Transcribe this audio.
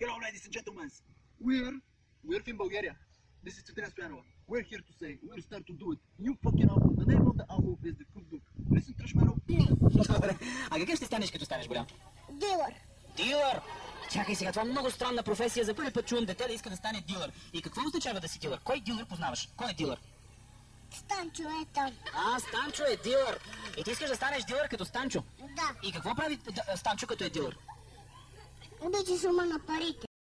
Hello, ladies and gentlemen. We're we're from Bulgaria. This is Citrin Stoyanova. We're here to say we're start to do it. New fucking album. The name of the album is The Cookbook. Listen, Trashmano. Добре. А какъв ще станеш, като станеш голям? Дилър. Дилър! Чакай сега, това е много странна професия. За първи път чувам дете да иска да стане дилър. И какво означава да си дилър? Кой дилър познаваш? Кой е дилър? Станчо е там. А, Станчо е дилър. И ти искаш да станеш дилър като Станчо. Да. И какво прави Станчо като е дилър? pinches humanos parite.